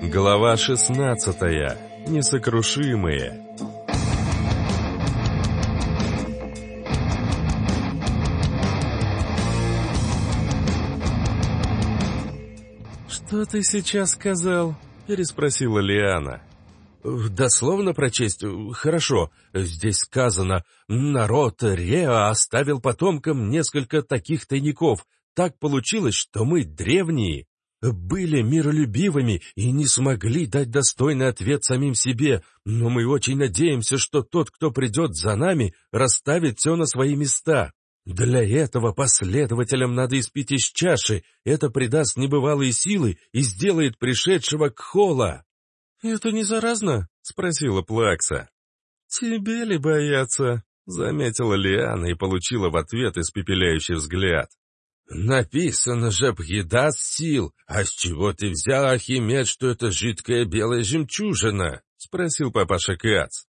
Глава 16. Несокрушимые. «Что ты сейчас сказал?» — переспросила Лиана. «Дословно прочесть? Хорошо. Здесь сказано, народ Реа оставил потомкам несколько таких тайников. Так получилось, что мы древние, были миролюбивыми и не смогли дать достойный ответ самим себе, но мы очень надеемся, что тот, кто придет за нами, расставит все на свои места. Для этого последователям надо испить из чаши, это придаст небывалые силы и сделает пришедшего к хола. «Это не заразно?» — спросила Плакса. «Тебе ли бояться?» — заметила Лиана и получила в ответ испепеляющий взгляд. «Написано же, еда сил. А с чего ты взял, Архимед, что это жидкая белая жемчужина?» — спросил папаша Кац.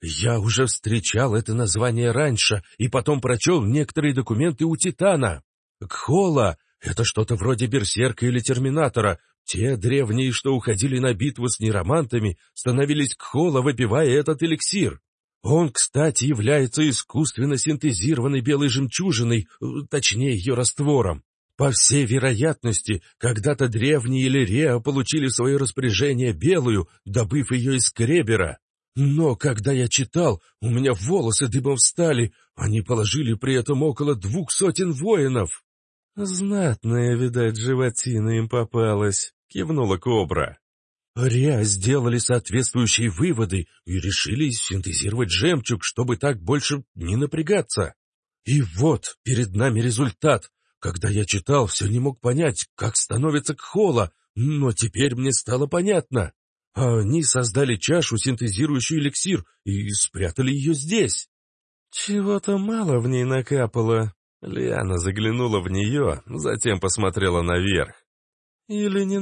«Я уже встречал это название раньше и потом прочел некоторые документы у Титана. Кхола — это что-то вроде берсерка или терминатора. Те древние, что уходили на битву с неромантами, становились Кхола, выпивая этот эликсир. Он, кстати, является искусственно синтезированной белой жемчужиной, э, точнее ее раствором. По всей вероятности, когда-то древние или получили в свое распоряжение белую, добыв ее из кребера. Но когда я читал, у меня волосы дыбом встали, они положили при этом около двух сотен воинов. «Знатная, видать, животина им попалась», — кивнула Кобра. Риа сделали соответствующие выводы и решили синтезировать жемчуг, чтобы так больше не напрягаться. И вот перед нами результат. Когда я читал, все не мог понять, как становится кхола, но теперь мне стало понятно. Они создали чашу, синтезирующую эликсир, и спрятали ее здесь. Чего-то мало в ней накапало. Лиана заглянула в нее, затем посмотрела наверх. Или не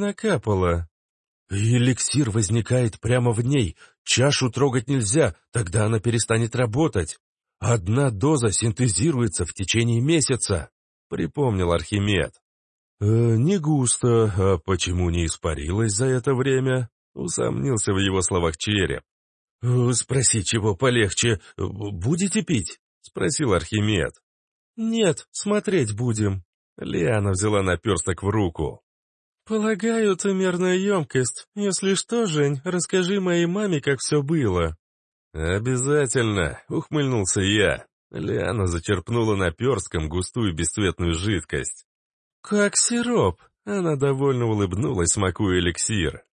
Эликсир возникает прямо в ней. Чашу трогать нельзя, тогда она перестанет работать. Одна доза синтезируется в течение месяца, — припомнил Архимед. «Э, «Не густо. А почему не испарилась за это время?» — усомнился в его словах череп. «Э, «Спроси, чего полегче. Будете пить?» — спросил Архимед. «Нет, смотреть будем». Лиана взяла наперсток в руку. «Полагаю, мерная емкость. Если что, Жень, расскажи моей маме, как все было». «Обязательно», — ухмыльнулся я. Лиана зачерпнула наперстком густую бесцветную жидкость. «Как сироп!» — она довольно улыбнулась, смакуя эликсир.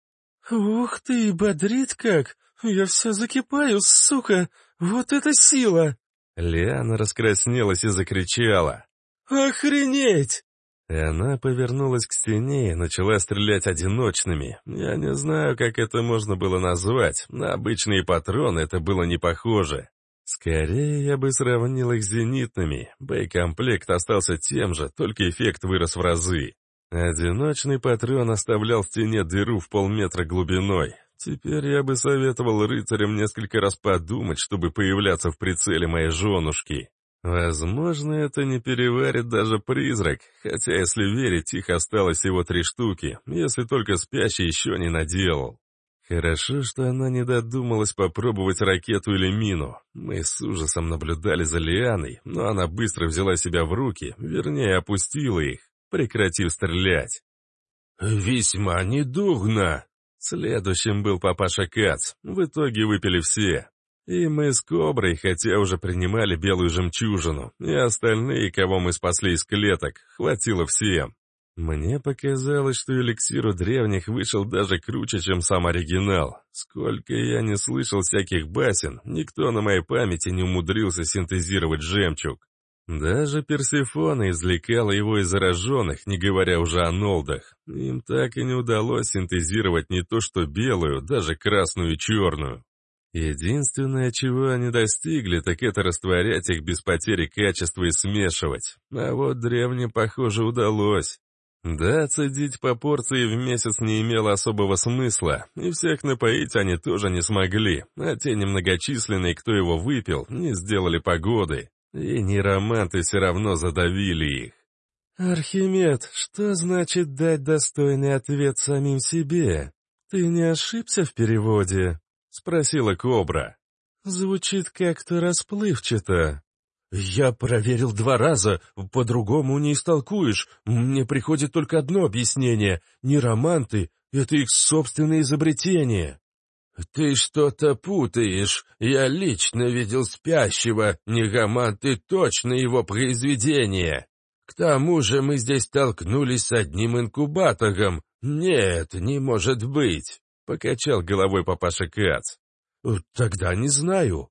«Ух ты, бодрит как! Я вся закипаю, сука! Вот это сила!» Лиана раскраснелась и закричала. «Охренеть!» И она повернулась к стене и начала стрелять одиночными. Я не знаю, как это можно было назвать. На обычные патроны это было не похоже. Скорее, я бы сравнил их с зенитными. Боекомплект остался тем же, только эффект вырос в разы. Одиночный патрон оставлял в стене дыру в полметра глубиной. Теперь я бы советовал рыцарям несколько раз подумать, чтобы появляться в прицеле моей женушки. Возможно, это не переварит даже призрак, хотя, если верить, их осталось всего три штуки, если только спящий еще не наделал. Хорошо, что она не додумалась попробовать ракету или мину. Мы с ужасом наблюдали за Лианой, но она быстро взяла себя в руки, вернее, опустила их, прекратив стрелять. «Весьма недугно!» Следующим был папаша Кац. В итоге выпили все. И мы с Коброй, хотя уже принимали белую жемчужину, и остальные, кого мы спасли из клеток, хватило всем. Мне показалось, что эликсир у древних вышел даже круче, чем сам оригинал. Сколько я не слышал всяких басен, никто на моей памяти не умудрился синтезировать жемчуг. Даже Персифона извлекала его из зараженных, не говоря уже о нолдах. Им так и не удалось синтезировать не то что белую, даже красную и черную. Единственное, чего они достигли, так это растворять их без потери качества и смешивать. А вот древним, похоже, удалось. Да, цедить по порции в месяц не имело особого смысла, и всех напоить они тоже не смогли, а те немногочисленные, кто его выпил, не сделали погоды. И нероманты все равно задавили их. «Архимед, что значит дать достойный ответ самим себе?» «Ты не ошибся в переводе?» — спросила Кобра. «Звучит как-то расплывчато». «Я проверил два раза, по-другому не истолкуешь. Мне приходит только одно объяснение. Не романты, это их собственное изобретение». «Ты что-то путаешь. Я лично видел спящего. Негаманты точно его произведение. К тому же мы здесь столкнулись с одним инкубатором. Нет, не может быть», — покачал головой папаша Кац. «Тогда не знаю».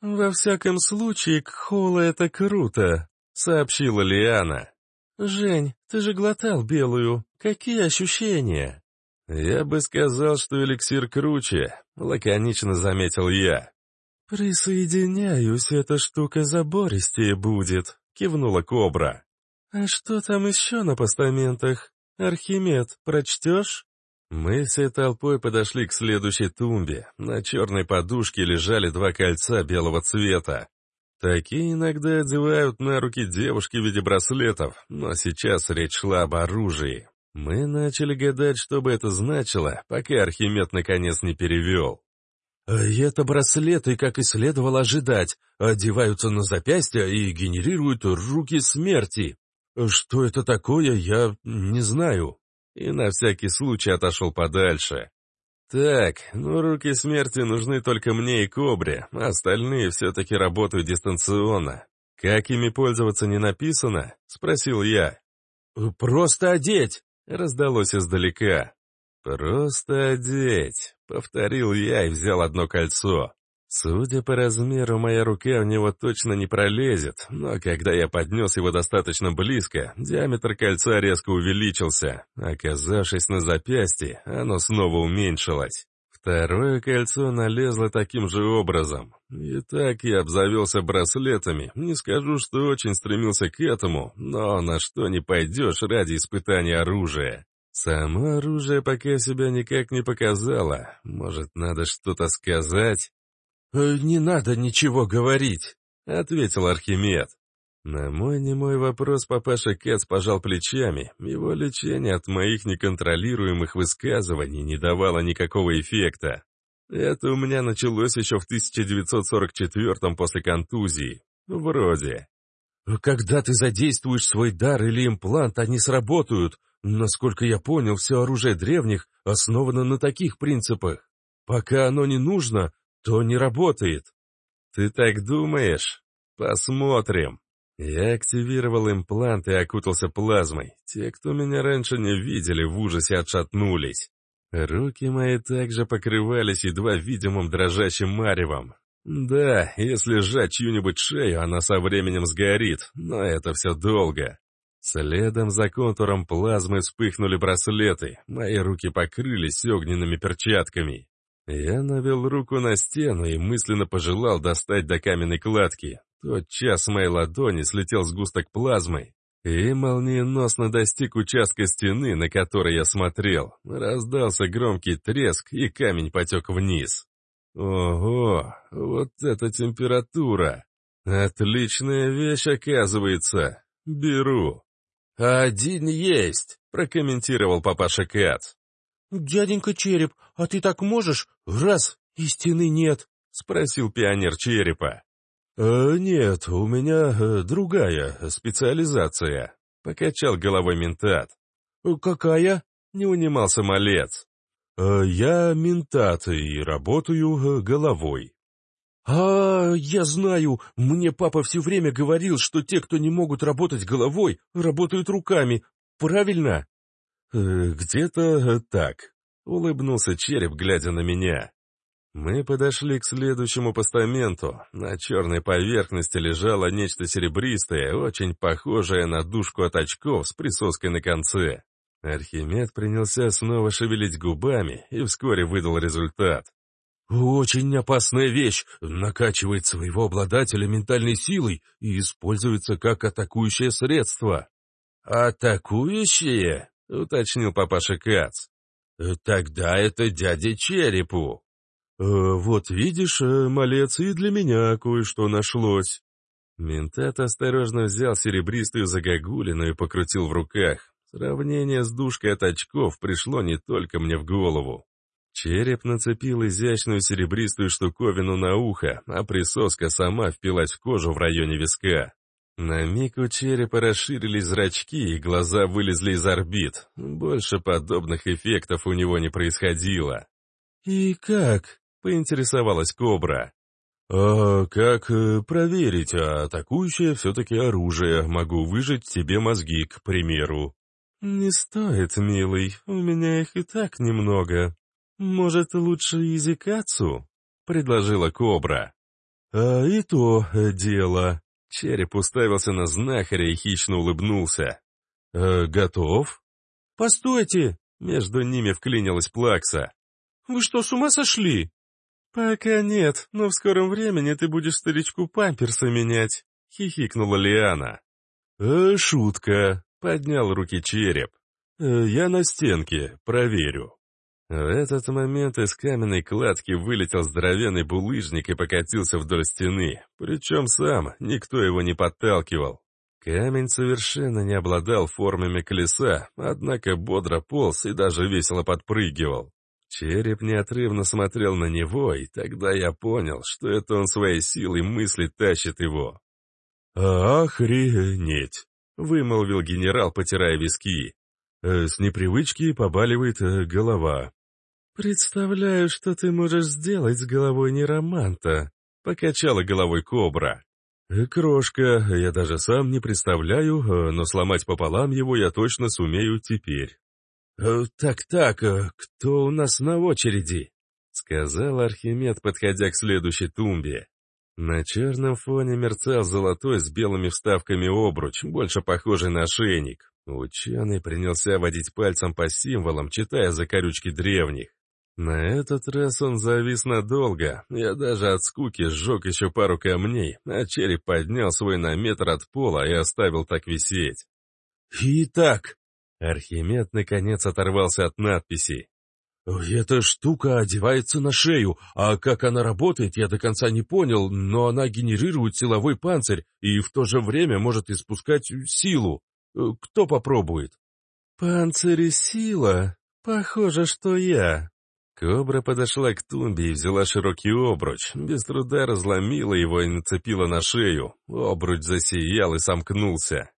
«Во всяком случае, Кхола — это круто», — сообщила Лиана. «Жень, ты же глотал белую. Какие ощущения?» «Я бы сказал, что эликсир круче», — лаконично заметил я. «Присоединяюсь, эта штука забористее будет», — кивнула Кобра. «А что там еще на постаментах? Архимед, прочтешь?» Мы всей толпой подошли к следующей тумбе. На черной подушке лежали два кольца белого цвета. Такие иногда одевают на руки девушки в виде браслетов, но сейчас речь шла об оружии. Мы начали гадать, что бы это значило, пока Архимед наконец не перевел. «А «Это браслеты, как и следовало ожидать, одеваются на запястья и генерируют руки смерти. Что это такое, я не знаю» и на всякий случай отошел подальше. Так, ну руки смерти нужны только мне и Кобре, а остальные все-таки работают дистанционно. Как ими пользоваться не написано? Спросил я. «Просто одеть!» — раздалось издалека. «Просто одеть!» — повторил я и взял одно кольцо. Судя по размеру, моя рука в него точно не пролезет, но когда я поднес его достаточно близко, диаметр кольца резко увеличился. Оказавшись на запястье, оно снова уменьшилось. Второе кольцо налезло таким же образом. И так я обзавелся браслетами. Не скажу, что очень стремился к этому, но на что не пойдешь ради испытания оружия. Само оружие пока себя никак не показало. Может, надо что-то сказать? «Э, «Не надо ничего говорить», — ответил Архимед. На мой немой вопрос папаша Кэц пожал плечами. Его лечение от моих неконтролируемых высказываний не давало никакого эффекта. Это у меня началось еще в 1944-м после контузии. Вроде. «Когда ты задействуешь свой дар или имплант, они сработают. Насколько я понял, все оружие древних основано на таких принципах. Пока оно не нужно, то не работает. Ты так думаешь? Посмотрим. Я активировал имплант и окутался плазмой. Те, кто меня раньше не видели, в ужасе отшатнулись. Руки мои также покрывались едва видимым дрожащим маревом. Да, если сжать чью-нибудь шею, она со временем сгорит, но это все долго. Следом за контуром плазмы вспыхнули браслеты, мои руки покрылись огненными перчатками. Я навел руку на стену и мысленно пожелал достать до каменной кладки. Тот час моей ладони слетел сгусток плазмы и молниеносно достиг участка стены, на который я смотрел. Раздался громкий треск, и камень потек вниз. Ого, вот это температура! Отличная вещь, оказывается. Беру. «Один есть», — прокомментировал папаша Кац. «Дяденька Череп, а ты так можешь? Раз, и стены нет!» — спросил пионер Черепа. «Э, «Нет, у меня э, другая специализация», — покачал головой ментат. «Какая?» — не унимался малец. «Э, «Я ментат и работаю э, головой». «А, я знаю, мне папа все время говорил, что те, кто не могут работать головой, работают руками. Правильно?» Э, «Где-то э, так», — улыбнулся череп, глядя на меня. Мы подошли к следующему постаменту. На черной поверхности лежало нечто серебристое, очень похожее на дужку от очков с присоской на конце. Архимед принялся снова шевелить губами и вскоре выдал результат. «Очень опасная вещь. Накачивает своего обладателя ментальной силой и используется как атакующее средство». «Атакующее?» — уточнил папаша Кац. «Э, «Тогда это дядя Черепу». «Э, «Вот видишь, э, малец, и для меня кое-что нашлось». Ментат осторожно взял серебристую загогулину и покрутил в руках. Сравнение с душкой от очков пришло не только мне в голову. Череп нацепил изящную серебристую штуковину на ухо, а присоска сама впилась в кожу в районе виска. На миг у черепа расширились зрачки, и глаза вылезли из орбит. Больше подобных эффектов у него не происходило. «И как?» — поинтересовалась Кобра. «А как э, проверить, а атакующее все-таки оружие, могу выжать тебе мозги, к примеру». «Не стоит, милый, у меня их и так немного. Может, лучше языкацу?» — предложила Кобра. «А и то дело». Череп уставился на знахаря и хищно улыбнулся. «Э, «Готов?» «Постойте!» — между ними вклинилась Плакса. «Вы что, с ума сошли?» «Пока нет, но в скором времени ты будешь старичку памперсы менять», — хихикнула Лиана. «Э, «Шутка», — поднял руки череп. Э, «Я на стенке, проверю». В этот момент из каменной кладки вылетел здоровенный булыжник и покатился вдоль стены, причем сам, никто его не подталкивал. Камень совершенно не обладал формами колеса, однако бодро полз и даже весело подпрыгивал. Череп неотрывно смотрел на него, и тогда я понял, что это он своей силой мысли тащит его. «Охренеть!» — вымолвил генерал, потирая виски. «Э, «С непривычки побаливает э, голова». «Представляю, что ты можешь сделать с головой нероманта», — покачала головой кобра. «Э, «Крошка, я даже сам не представляю, но сломать пополам его я точно сумею теперь». «Так-так, кто у нас на очереди?» — сказал Архимед, подходя к следующей тумбе. На черном фоне мерцал золотой с белыми вставками обруч, больше похожий на ошейник. Ученый принялся водить пальцем по символам, читая закорючки древних. На этот раз он завис надолго, я даже от скуки сжег еще пару камней, а череп поднял свой на метр от пола и оставил так висеть. «Итак», Архимед наконец оторвался от надписи. «Эта штука одевается на шею, а как она работает, я до конца не понял, но она генерирует силовой панцирь и в то же время может испускать силу. Э, кто попробует?» «Панцирь и сила? Похоже, что я». Кобра подошла к тумбе и взяла широкий обруч, без труда разломила его и нацепила на шею. Обруч засиял и сомкнулся.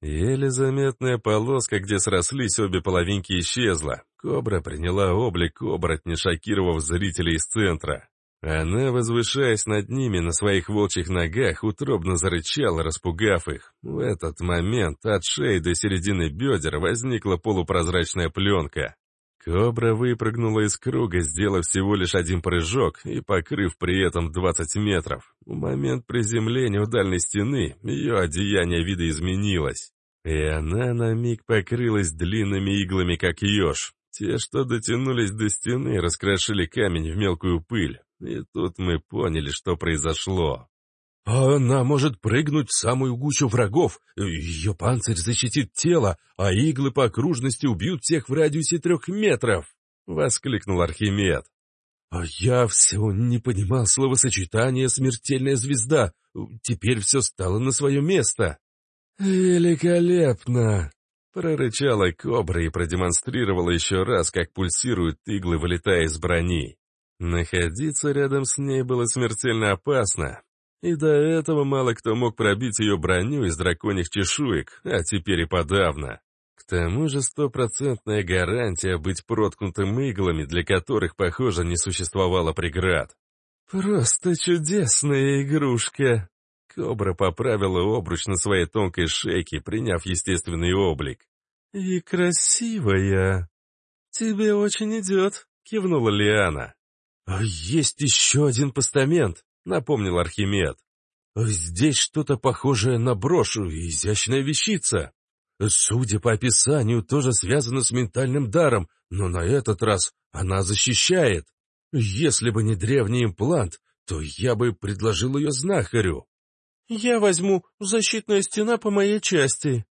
Еле заметная полоска, где срослись обе половинки, исчезла. Кобра приняла облик оборотня, шокировав зрителей из центра. Она, возвышаясь над ними на своих волчьих ногах, утробно зарычала, распугав их. В этот момент от шеи до середины бедер возникла полупрозрачная пленка. Кобра выпрыгнула из круга, сделав всего лишь один прыжок и покрыв при этом 20 метров. В момент приземления у дальней стены ее одеяние видоизменилось. И она на миг покрылась длинными иглами, как еж. Те, что дотянулись до стены, раскрошили камень в мелкую пыль. И тут мы поняли, что произошло. «Она может прыгнуть в самую гущу врагов. Ее панцирь защитит тело, а иглы по окружности убьют всех в радиусе трех метров!» — воскликнул Архимед. «А я все не понимал словосочетание «смертельная звезда». Теперь все стало на свое место». «Великолепно!» — прорычала кобра и продемонстрировала еще раз, как пульсируют иглы, вылетая из брони. Находиться рядом с ней было смертельно опасно, и до этого мало кто мог пробить ее броню из драконьих чешуек, а теперь и подавно. К тому же стопроцентная гарантия быть проткнутым иглами, для которых, похоже, не существовало преград. «Просто чудесная игрушка!» Кобра поправила обруч на своей тонкой шейке, приняв естественный облик. «И красивая!» «Тебе очень идет», — кивнула Лиана. «Есть еще один постамент», — напомнил Архимед. «Здесь что-то похожее на брошу, изящная вещица. Судя по описанию, тоже связано с ментальным даром, но на этот раз она защищает. Если бы не древний имплант, то я бы предложил ее знахарю». «Я возьму защитная стена по моей части».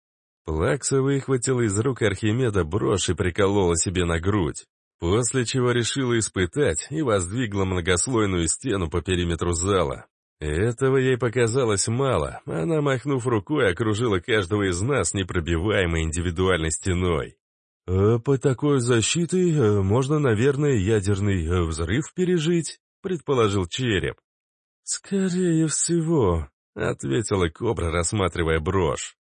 Плакса выхватила из рук Архимеда брошь и приколола себе на грудь, после чего решила испытать и воздвигла многослойную стену по периметру зала. Этого ей показалось мало, она, махнув рукой, окружила каждого из нас непробиваемой индивидуальной стеной. Э, «По такой защитой э, можно, наверное, ядерный э, взрыв пережить», — предположил череп. «Скорее всего», — ответила Кобра, рассматривая брошь.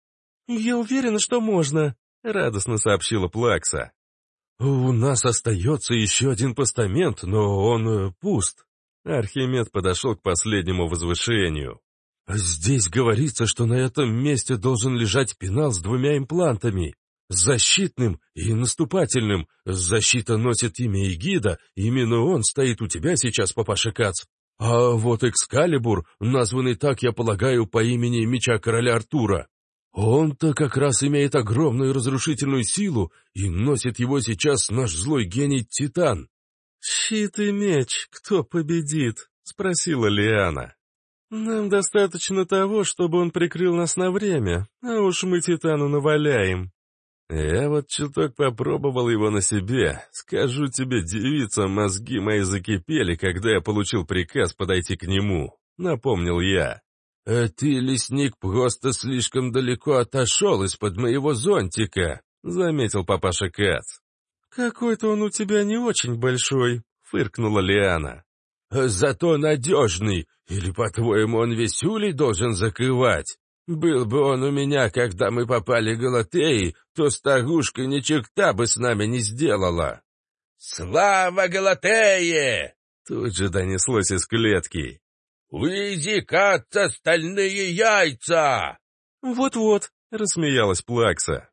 «Я уверена, что можно», — радостно сообщила Плакса. «У нас остается еще один постамент, но он пуст». Архимед подошел к последнему возвышению. «Здесь говорится, что на этом месте должен лежать пенал с двумя имплантами. Защитным и наступательным. Защита носит имя Эгида, именно он стоит у тебя сейчас, папаша Кац. А вот Экскалибур, названный так, я полагаю, по имени меча короля Артура. Он-то как раз имеет огромную разрушительную силу, и носит его сейчас наш злой гений Титан. «Щит и меч, кто победит?» — спросила Лиана. «Нам достаточно того, чтобы он прикрыл нас на время, а уж мы Титану наваляем». Я вот чуток попробовал его на себе. Скажу тебе, девица, мозги мои закипели, когда я получил приказ подойти к нему. Напомнил я. «А ты, лесник, просто слишком далеко отошел из-под моего зонтика», — заметил папаша Кац. «Какой-то он у тебя не очень большой», — фыркнула Лиана. «Зато надежный. Или, по-твоему, он весь улей должен закрывать?» Был бы он у меня, когда мы попали к Галатеи, то старушка ни черта бы с нами не сделала. «Слава Галатее!» Тут же донеслось из клетки. «Уйди, каться, стальные яйца!» «Вот-вот», — рассмеялась Плакса.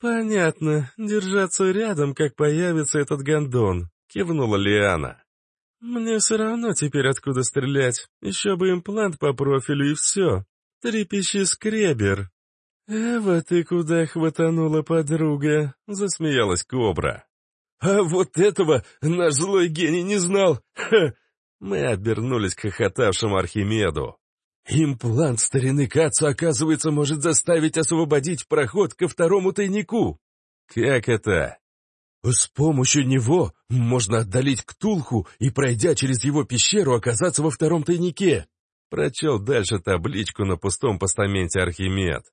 «Понятно. Держаться рядом, как появится этот гондон», — кивнула Лиана. «Мне все равно теперь откуда стрелять. Еще бы имплант по профилю и все. Трепещи скребер!» «Эва, ты куда хватанула, подруга?» — засмеялась Кобра. «А вот этого наш злой гений не знал! Ха!» Мы обернулись к хохотавшему Архимеду. «Имплант старины Каца, оказывается, может заставить освободить проход ко второму тайнику!» «Как это?» «С помощью него можно отдалить Ктулху и, пройдя через его пещеру, оказаться во втором тайнике!» Прочел дальше табличку на пустом постаменте Архимед.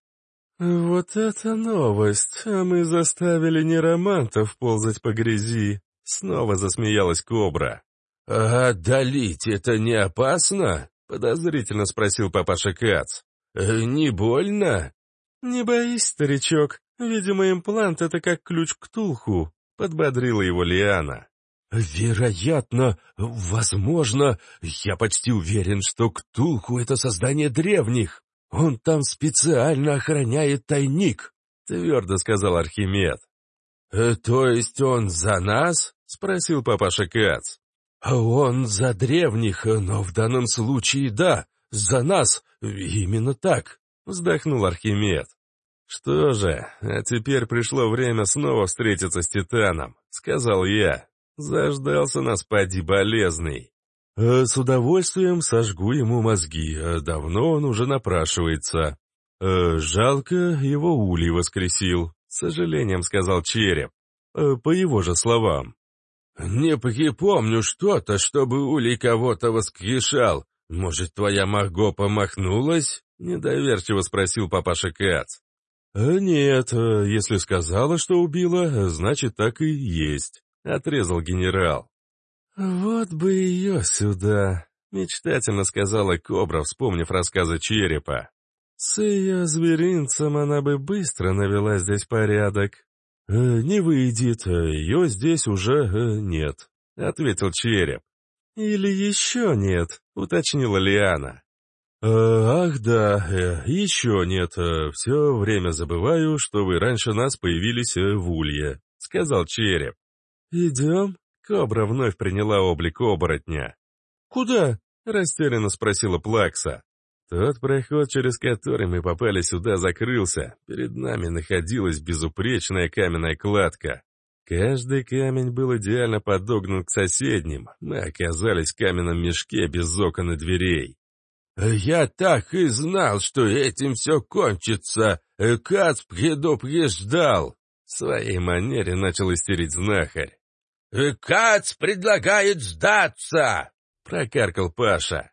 «Вот это новость! А мы заставили неромантов ползать по грязи!» Снова засмеялась Кобра. «А долить это не опасно?» — подозрительно спросил папаша Кац. «Э, «Не больно?» «Не боись, старичок. Видимо, имплант — это как ключ к Тулху», — подбодрила его Лиана. «Вероятно, возможно, я почти уверен, что Ктулху — это создание древних. Он там специально охраняет тайник», — твердо сказал Архимед. «Э, «То есть он за нас?» — спросил папаша Кац. «Он за древних, но в данном случае да, за нас, именно так», — вздохнул Архимед. «Что же, а теперь пришло время снова встретиться с Титаном», — сказал я. Заждался нас, поди, болезный. Э, с удовольствием сожгу ему мозги, э, давно он уже напрашивается. Э, жалко, его улей воскресил, с сожалением сказал череп. По его же словам. «Не припомню что-то, чтобы улей кого-то воскрешал. Может, твоя Марго помахнулась?» — недоверчиво спросил папаша Кац. «Нет, если сказала, что убила, значит, так и есть. — отрезал генерал. «Вот бы ее сюда», — мечтательно сказала Кобра, вспомнив рассказы черепа. «С ее зверинцем она бы быстро навела здесь порядок». «Э, «Не выйдет, ее здесь уже э, нет», — ответил череп. «Или еще нет», — уточнила Лиана. «Э, «Ах да, э, еще нет. Все время забываю, что вы раньше нас появились в Улье», — сказал череп. «Идем?» Кобра вновь приняла облик оборотня. «Куда?» — растерянно спросила Плакса. Тот проход, через который мы попали сюда, закрылся. Перед нами находилась безупречная каменная кладка. Каждый камень был идеально подогнан к соседним. Мы оказались в каменном мешке без окон и дверей. «Я так и знал, что этим все кончится. Кац предупреждал!» В своей манере начал истерить знахарь. «Э, «Кац предлагает сдаться!» — прокаркал Паша.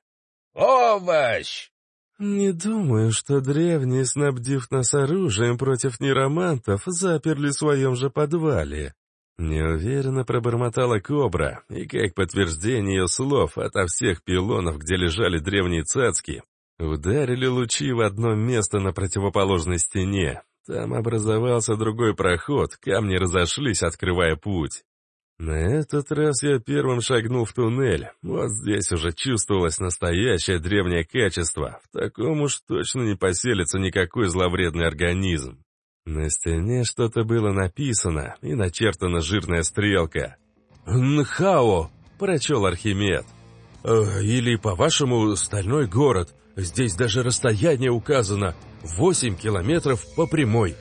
«Овощ!» «Не думаю, что древние, снабдив нас оружием против неромантов, заперли в своем же подвале». Неуверенно пробормотала кобра, и как подтверждение ее слов, ото всех пилонов, где лежали древние цацки, ударили лучи в одно место на противоположной стене. Там образовался другой проход, камни разошлись, открывая путь. На этот раз я первым шагнул в туннель. Вот здесь уже чувствовалось настоящее древнее качество. В таком уж точно не поселится никакой зловредный организм. На стене что-то было написано, и начертана жирная стрелка. «Нхао!» – прочел Архимед. «Э, «Или, по-вашему, стальной город. Здесь даже расстояние указано. Восемь километров по прямой».